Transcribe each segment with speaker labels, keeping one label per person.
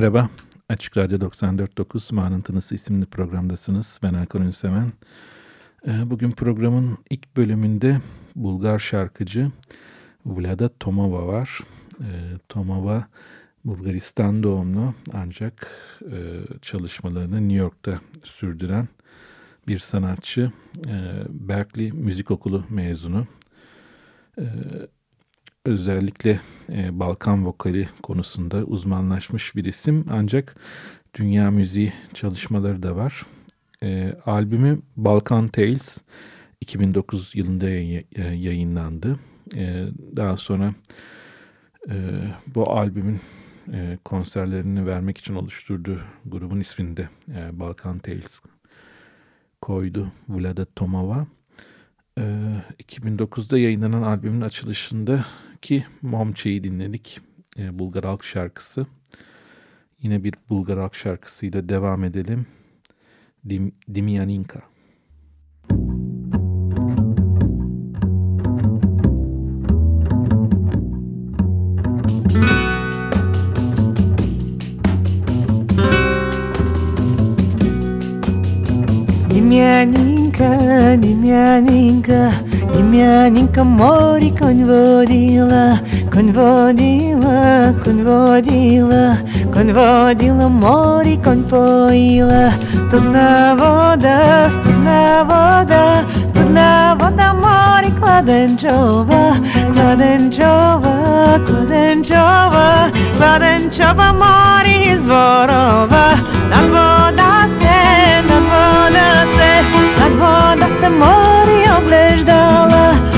Speaker 1: Merhaba, Açık Radyo 94.9 Mağanın isimli programdasınız. Ben Hakan Ünseven. Ee, bugün programın ilk bölümünde Bulgar şarkıcı Vlada Tomova var. Ee, Tomova Bulgaristan doğumlu ancak e, çalışmalarını New York'ta sürdüren bir sanatçı. Ee, Berkeley Müzik Okulu mezunu özellikle e, Balkan vokali konusunda uzmanlaşmış bir isim ancak dünya müziği çalışmaları da var. E, albümü Balkan Tales 2009 yılında yayınlandı. E, daha sonra e, bu albümün e, konserlerini vermek için oluşturduğu grubun ismini de e, Balkan Tales koydu Vlada Tomova. E, 2009'da yayınlanan albümün açılışında ki Momçe'yi dinledik. E, Bulgar halk şarkısı. Yine bir Bulgar halk şarkısıyla devam edelim. Dim, Dimyaninka.
Speaker 2: Dimyaninka, Няненька, не няненька, не няненька, море конь водила, конь водила, конь водила, конь водила, море конь поила.
Speaker 3: Студна вода, студна вода, Kladenchova, Kladenchova, Kladenchova, Kladenchova mori zborova. Nad voda se, nad voda se, nad voda se mori obleždala.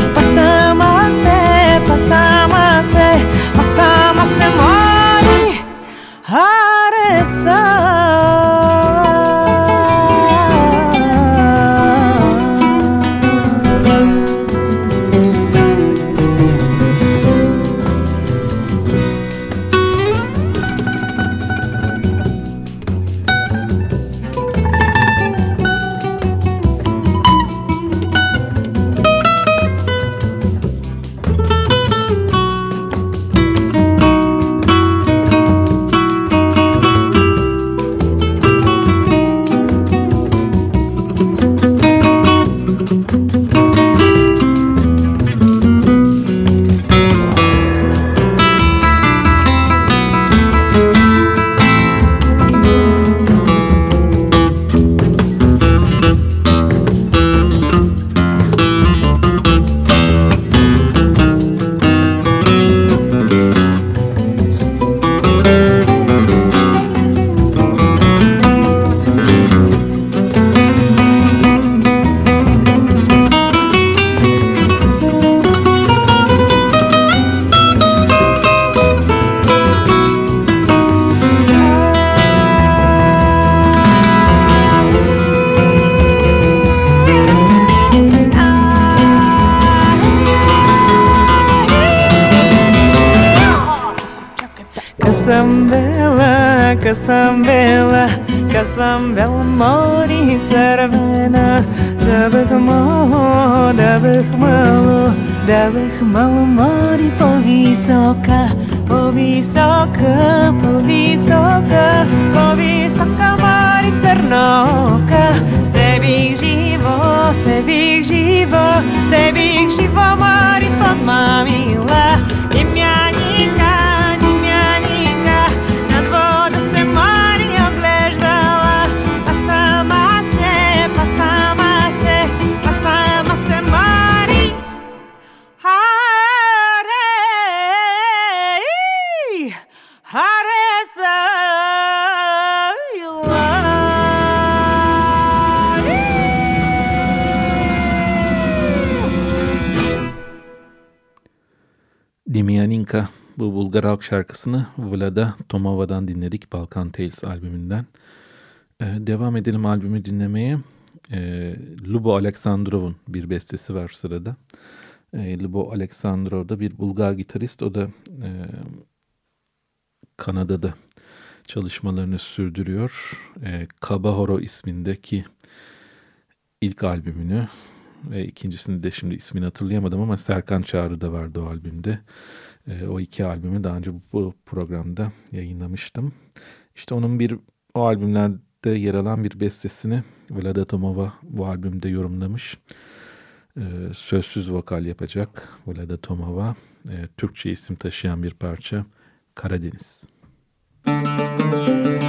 Speaker 3: mám velmory červená, da bych moho, da bych malo, da bych malo mori povysoka, povysoka, povysoka, povysoka mori crnoka, sebih živo, sebih živo, sebih živo mori podmamila, imja
Speaker 1: nikad. Bu Bulgar halk şarkısını Vlada Tomova'dan dinledik Balkan Tales albümünden. Ee, devam edelim albümü dinlemeye. Ee, Lubo Aleksandrov'un bir bestesi var sırada. Ee, Lubo Aleksandrov da bir Bulgar gitarist. O da e, Kanada'da çalışmalarını sürdürüyor. E, Kabahoro ismindeki ilk albümünü ve ikincisini de şimdi ismini hatırlayamadım ama Serkan Çağrı da vardı o albümde. E, o iki albümü daha önce bu programda yayınlamıştım. İşte onun bir o albümlerde yer alan bir bestesini Vlada Tomova bu albümde yorumlamış. E, sözsüz vokal yapacak Vlada Tomova. E, Türkçe isim taşıyan bir parça Karadeniz. Müzik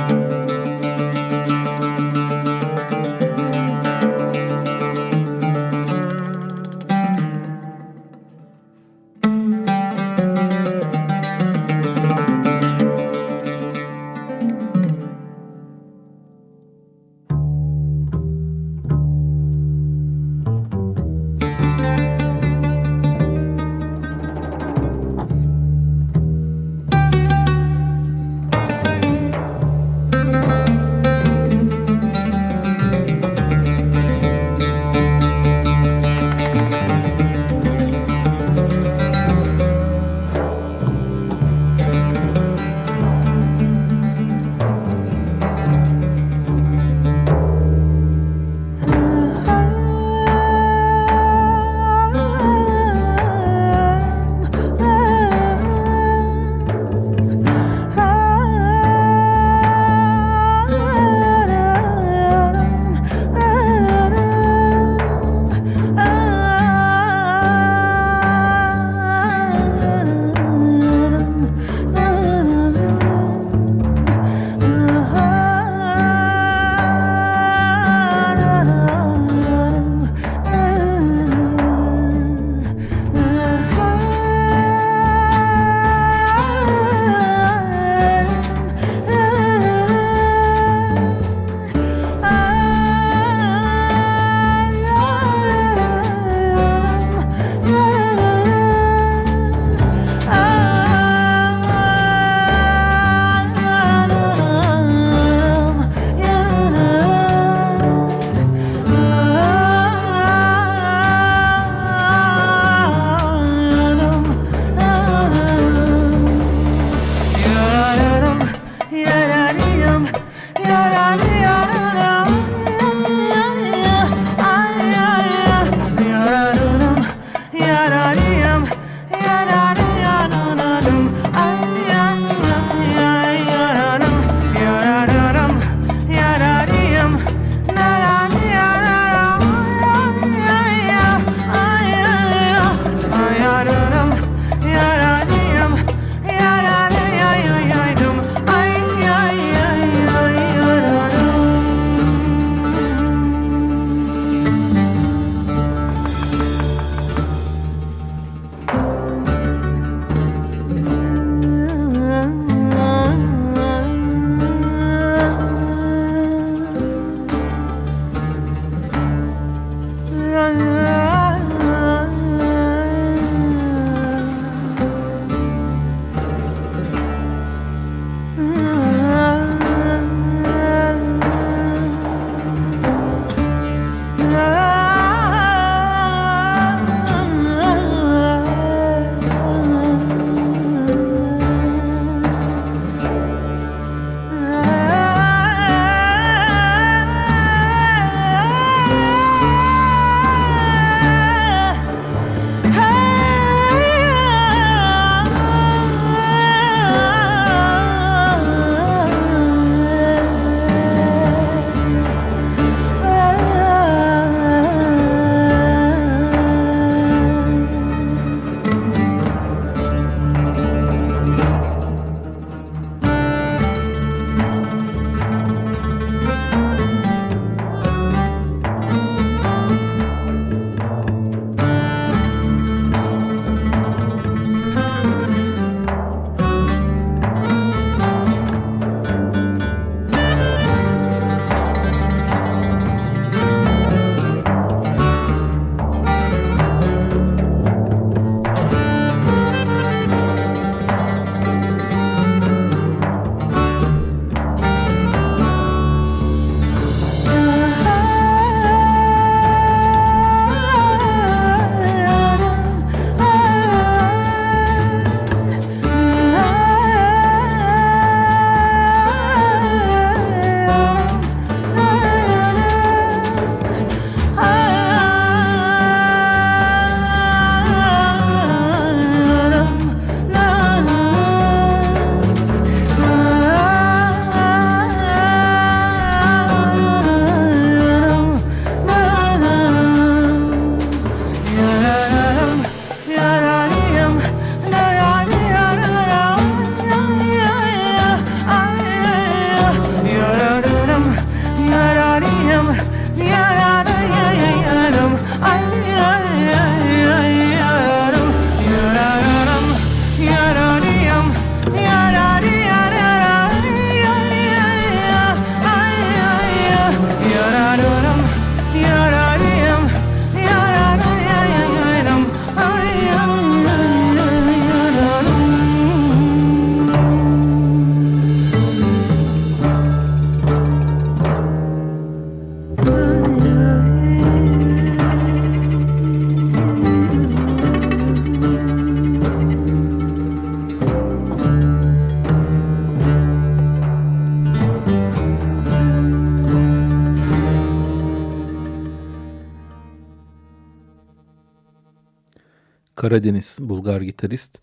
Speaker 1: Karadeniz Bulgar gitarist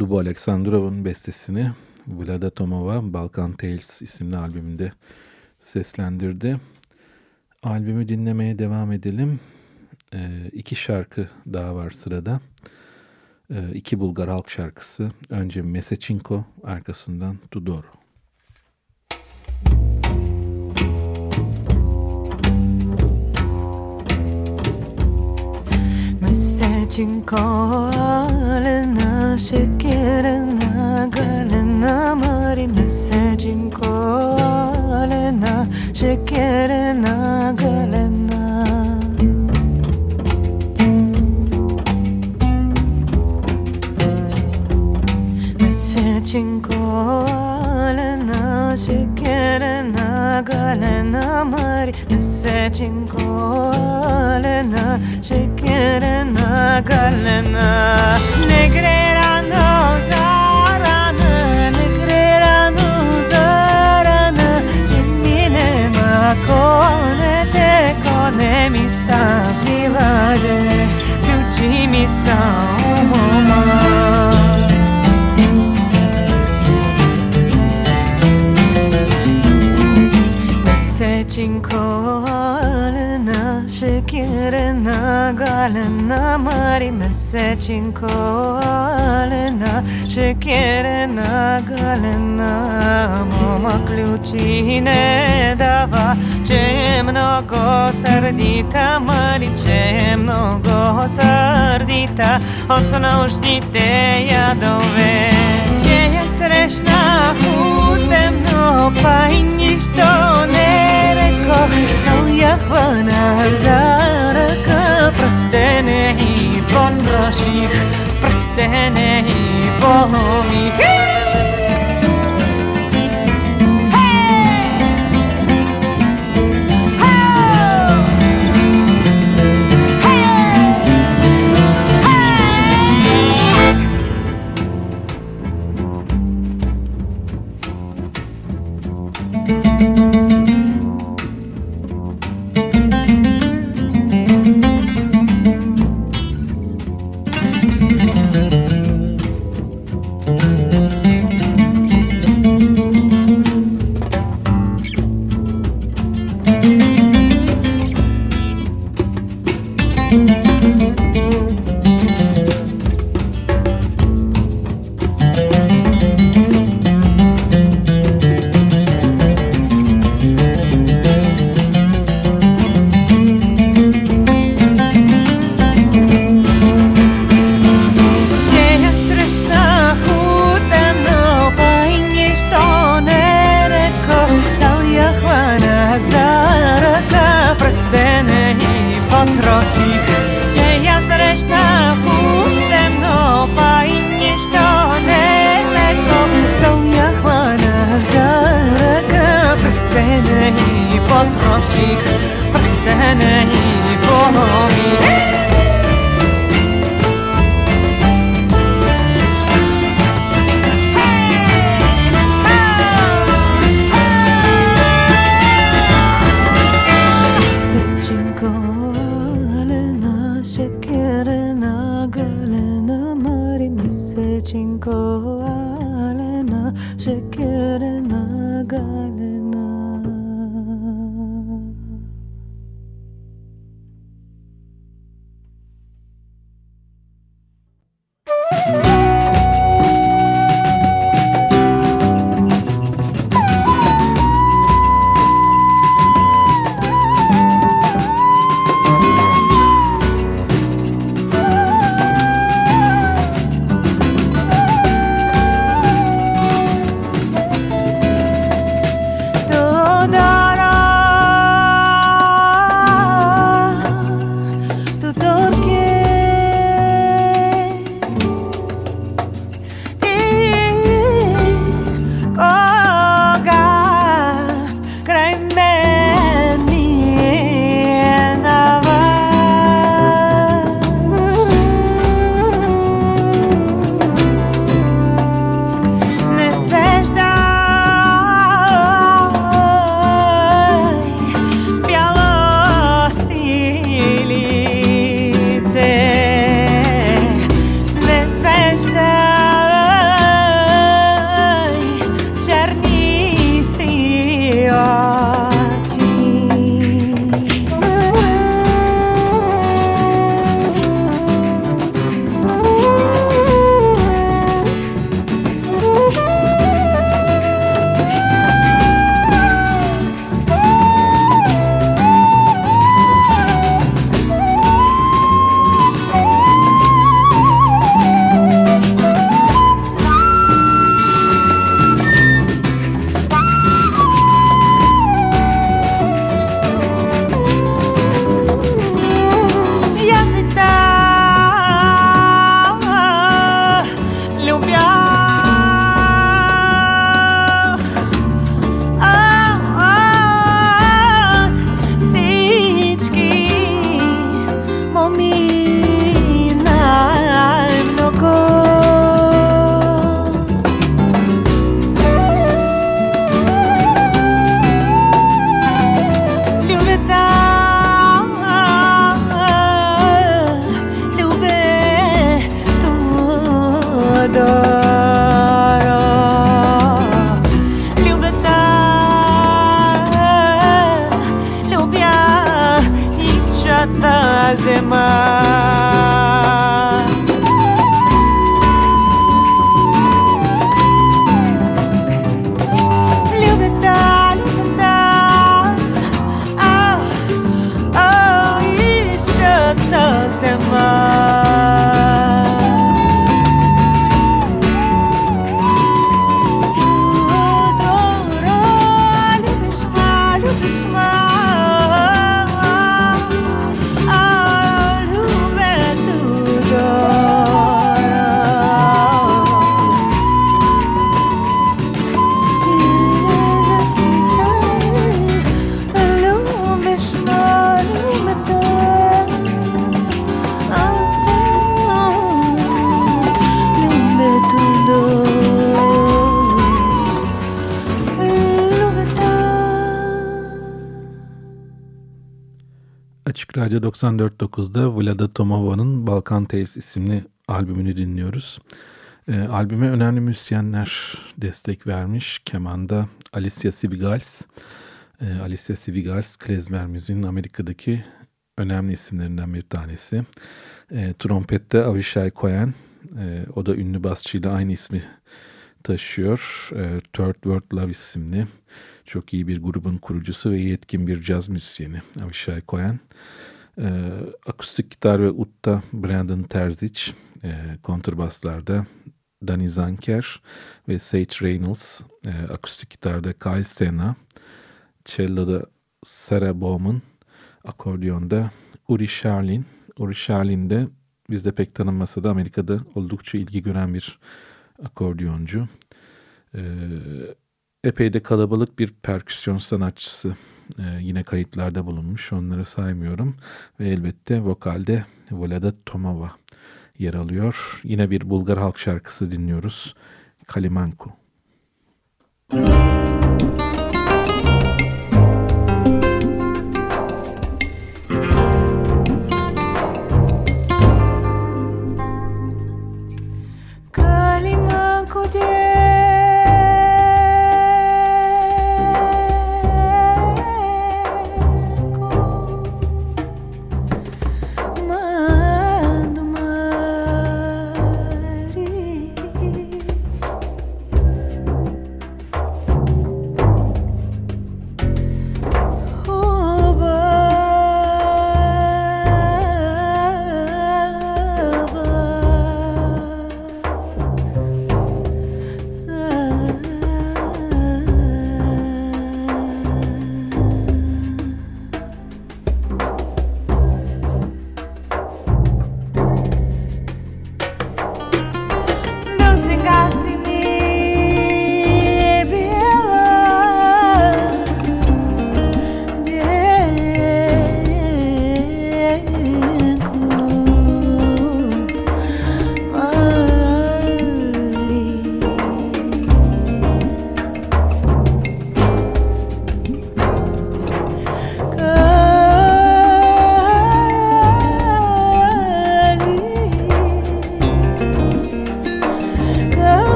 Speaker 1: Lubo Aleksandrov'un bestesini Vlada Tomova Balkan Tales isimli albümünde seslendirdi. Albümü dinlemeye devam edelim. Ee, iki şarkı daha var sırada. Ee, iki Bulgar halk şarkısı. Önce Mesechinko, arkasından Tudor.
Speaker 3: மெசேஜிங்கோலனா ஷெக்கேரனாகலனா மாரி மெசேஜிங்கோலனா ஷெக்கேரனாகலனா மெசேஜிங்கோலனா ஷெக்கேரனாகலனா மாரி se searching colena, şekerena, kalena. Negrera no zarana, negrera no zarana, cimine ma kone te kone mi sa privare, più ci mi sa umoma. serena galena marime secinkolena šekerena galena mama ključi ne dava če je mnogo srdita mari če je mnogo srdita od sonaušnjite jadove Моя страшна у темнопай ніхто не реко. Зал як вона зарака Простене і понрошіх Простене і поломіх. Polomih.
Speaker 1: Radyo 94.9'da Vlada Tomova'nın Balkan Tales isimli albümünü dinliyoruz. E, albüme önemli müzisyenler destek vermiş. Kemanda Alicia Sibigals. E, Alicia Sibigals, klezmer müziğin Amerika'daki önemli isimlerinden bir tanesi. E, trompette Avishai Cohen. E, o da ünlü basçıyla aynı ismi taşıyor. E, Third World Love isimli çok iyi bir grubun kurucusu ve yetkin bir caz müzisyeni Avishai Cohen. E, akustik gitar ve utta Brandon Terzic, e, kontrbaslarda Danny Zanker ve Sage Reynolds, e, akustik gitarda Kyle Sena, cello'da Sarah Bowman, akordiyonda Uri Sharlin. Uri Sharlin de bizde pek tanınmasa da Amerika'da oldukça ilgi gören bir akordiyoncu. Ee, epey de kalabalık bir perküsyon sanatçısı e, yine kayıtlarda bulunmuş. Onları saymıyorum. Ve elbette vokalde Volada Tomova yer alıyor. Yine bir Bulgar halk şarkısı dinliyoruz. Kalimanku. Müzik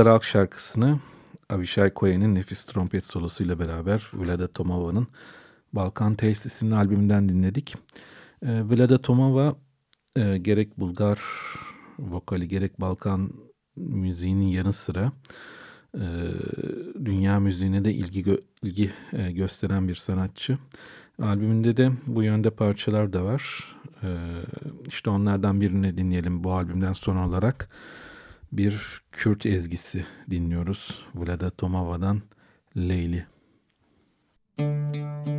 Speaker 3: Bulgar şarkısını Avishai Koyen'in nefis trompet solosuyla beraber Vlada Tomova'nın Balkan Tales isimli albümünden dinledik. E, Vlada Tomova e, gerek Bulgar vokali gerek Balkan müziğinin yanı sıra e, dünya müziğine de ilgi gö ilgi e, gösteren bir sanatçı. Albümünde de bu yönde parçalar da var. E, işte onlardan birini dinleyelim bu albümden son olarak bir Kürt ezgisi dinliyoruz. Vlada Tomova'dan Leyli. Müzik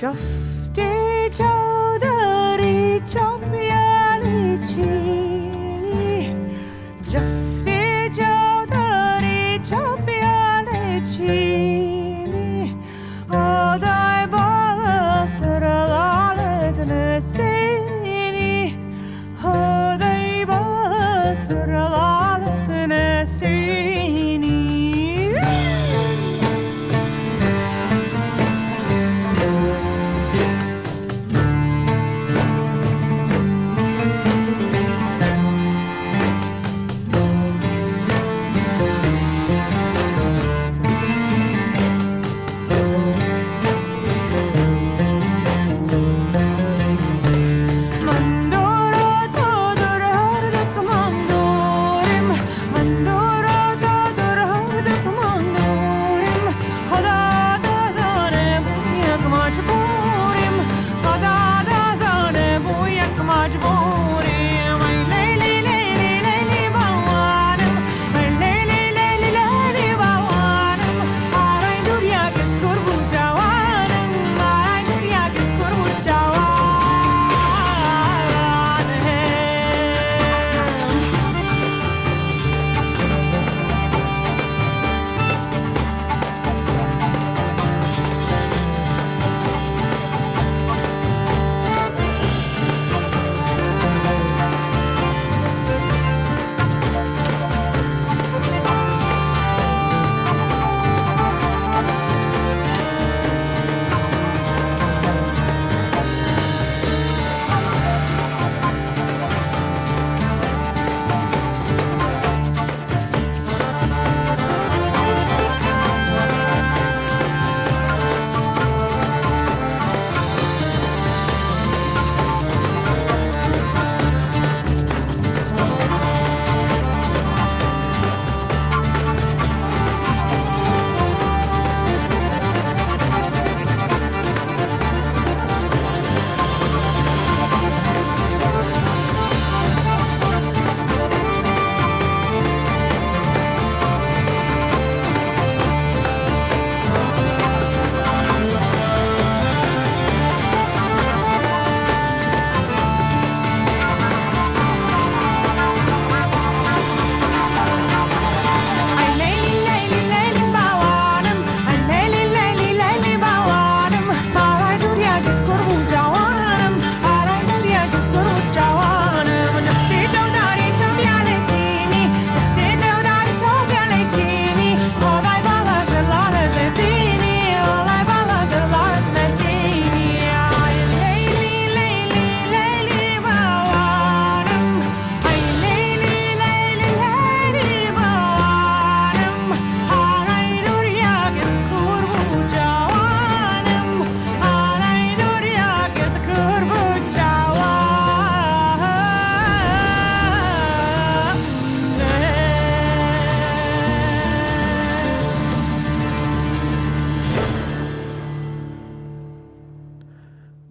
Speaker 3: Ciofte ciao dării,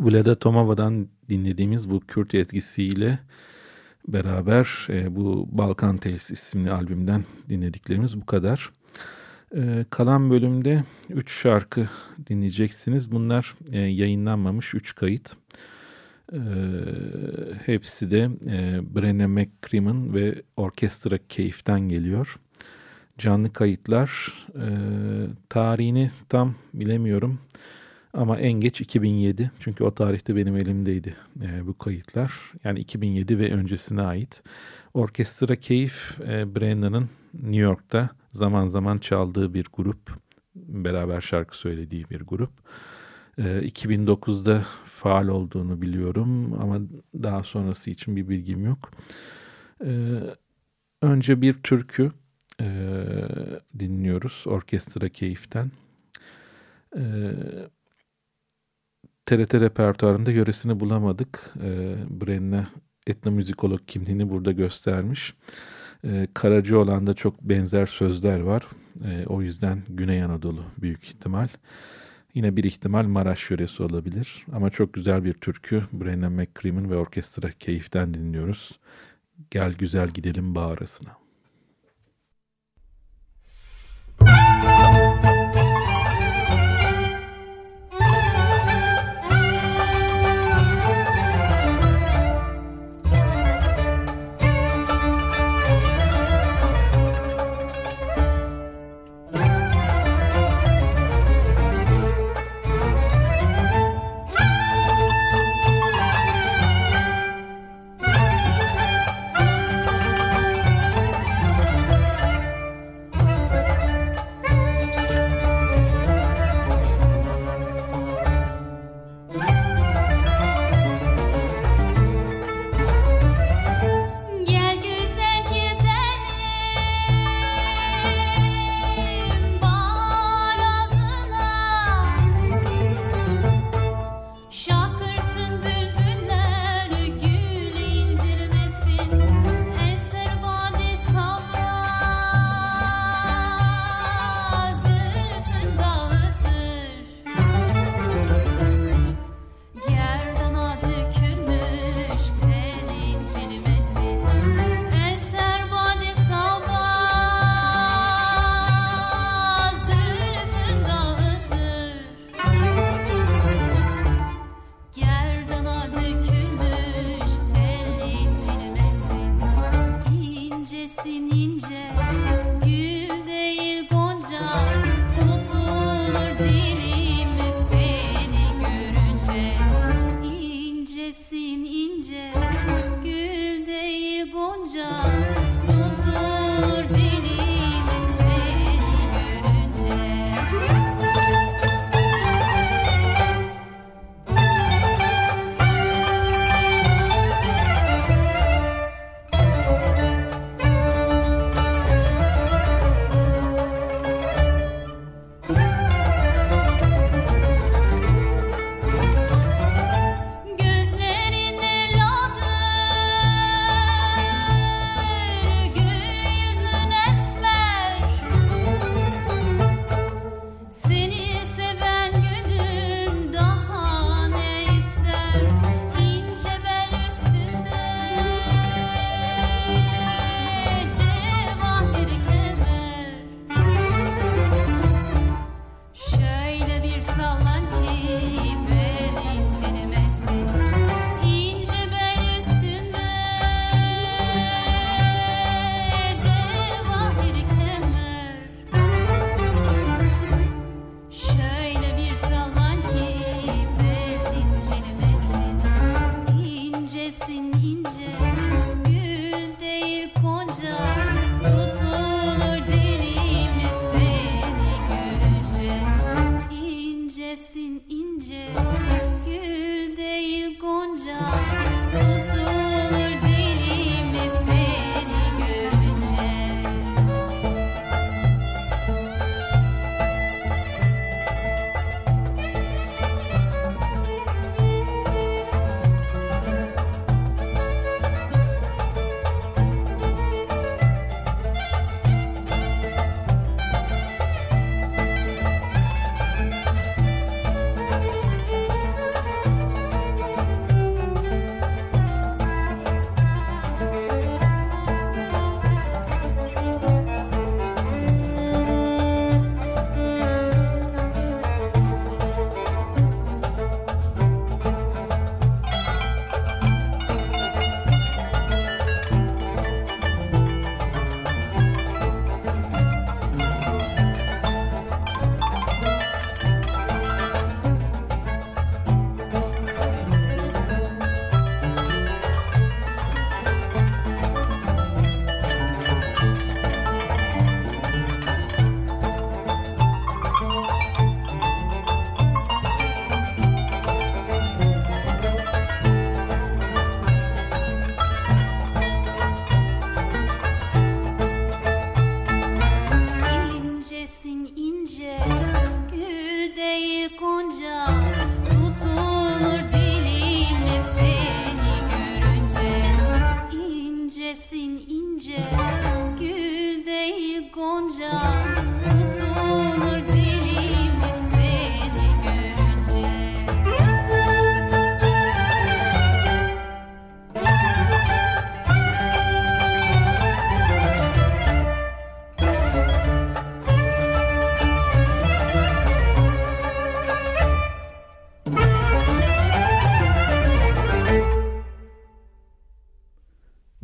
Speaker 1: Vlada Tomova'dan dinlediğimiz bu Kürt ezgisiyle beraber e, bu Balkan Tales isimli albümden dinlediklerimiz bu kadar. E, kalan bölümde 3 şarkı dinleyeceksiniz. Bunlar e, yayınlanmamış 3 kayıt. E, hepsi de e, Brennan McCrimmon ve Orkestra Keyif'ten geliyor. Canlı kayıtlar e, tarihini tam bilemiyorum. Ama en geç 2007 çünkü o tarihte benim elimdeydi e, bu kayıtlar. Yani 2007 ve öncesine ait. Orkestra Keyif e, Brennan'ın New York'ta zaman zaman çaldığı bir grup. Beraber şarkı söylediği bir grup. E, 2009'da faal olduğunu biliyorum ama daha sonrası için bir bilgim yok. E, önce bir türkü e, dinliyoruz Orkestra Keyif'ten. Evet. TRT repertuarında yöresini bulamadık. E, Brenna etnomüzikolog kimliğini burada göstermiş. E, Karacaoğlan'da çok benzer sözler var. E, o yüzden Güney Anadolu büyük ihtimal. Yine bir ihtimal Maraş yöresi olabilir. Ama çok güzel bir türkü. Brennan McCrimmon ve orkestra keyiften dinliyoruz. Gel güzel gidelim bağ arasına.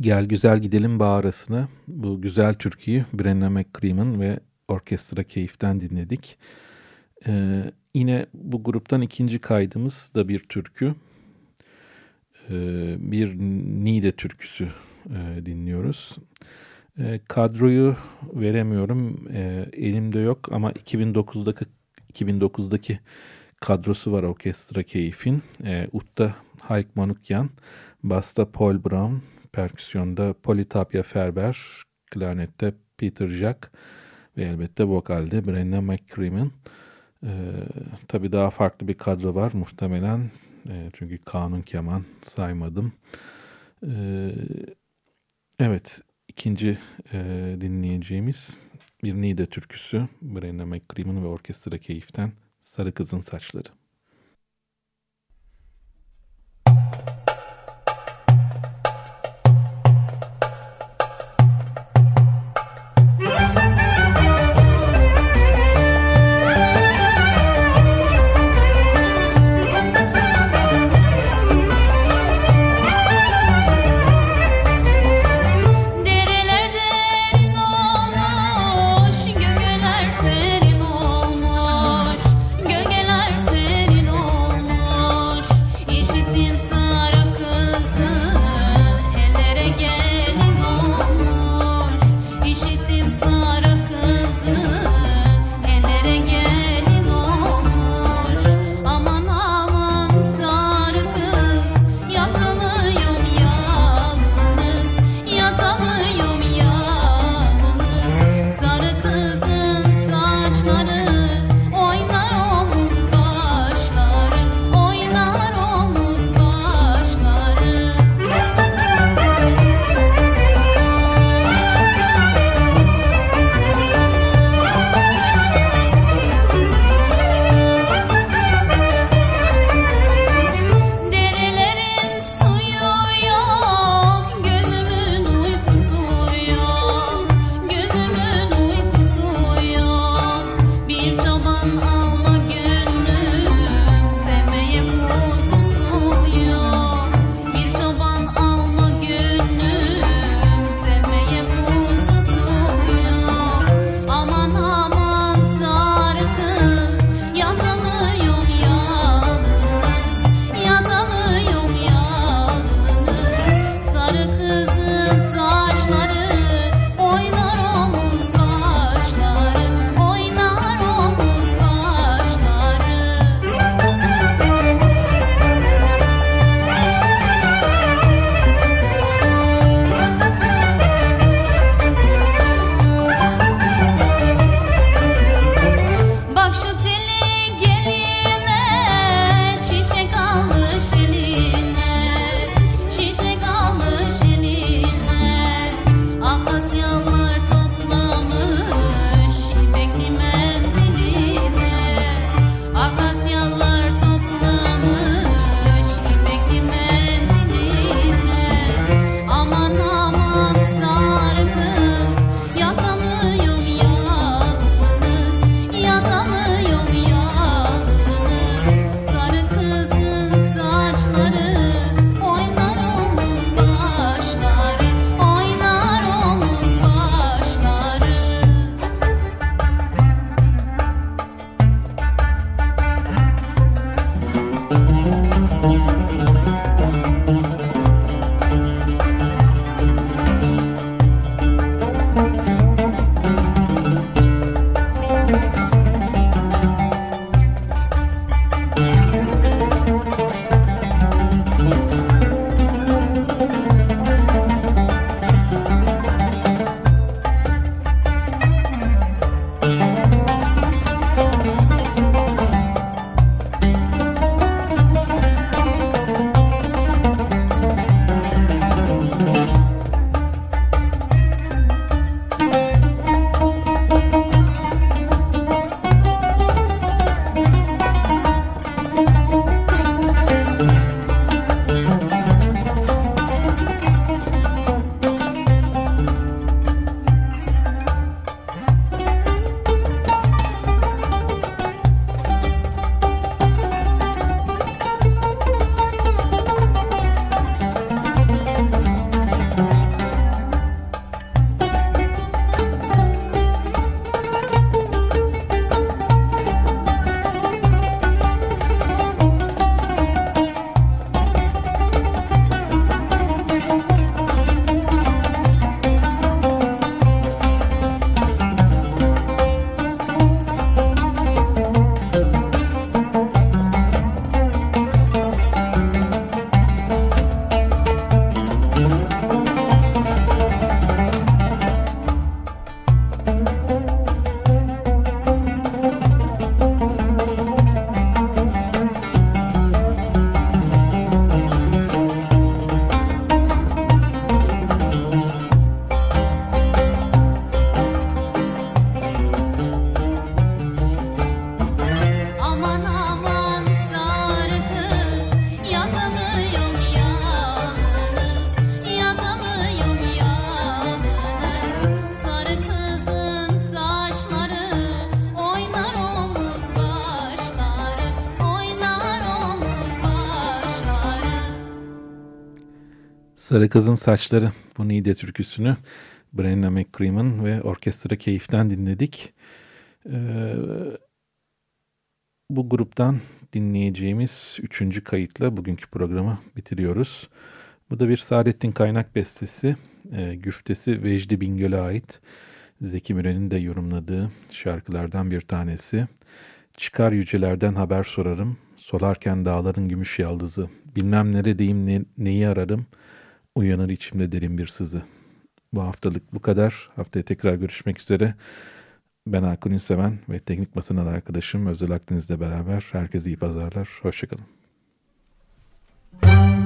Speaker 1: Gel Güzel Gidelim Bağrasına bu güzel türküyü Brenna McCream'ın ve Orkestra Keyif'ten dinledik. Ee, yine bu gruptan ikinci kaydımız da bir türkü. Ee, bir Nide türküsü e, dinliyoruz. E, kadroyu veremiyorum. E, elimde yok ama 2009'daki 2009'daki kadrosu var Orkestra Keyif'in. E, Utta Hayk Manukyan, Basta Paul Brown, perküsyonda Politapia Ferber, klarnette Peter Jack ve elbette vokalde Brenna McCrimmon. Ee, tabii daha farklı bir kadro var muhtemelen. Ee, çünkü kanun keman saymadım. Ee, evet ikinci e, dinleyeceğimiz bir Nide türküsü. Brenna McCrimmon ve orkestra keyiften Sarı Kızın Saçları.
Speaker 4: Sarı Kızın Saçları bu Nide türküsünü Brenna McCream'ın ve Orkestra Keyif'ten dinledik. Ee, bu gruptan dinleyeceğimiz üçüncü kayıtla bugünkü programı bitiriyoruz. Bu da bir Saadettin Kaynak bestesi. E, güftesi Vecdi Bingöl'e ait. Zeki Müren'in de yorumladığı şarkılardan bir tanesi. Çıkar yücelerden haber sorarım. Solarken dağların gümüş yaldızı. Bilmem neredeyim ne, neyi ararım. Uyanır içimde derin bir sızı. Bu haftalık bu kadar. Haftaya tekrar görüşmek üzere. Ben Hakan Ünseven ve teknik masanın arkadaşım Özel Akdeniz'le beraber herkese iyi pazarlar. Hoşçakalın. İçlik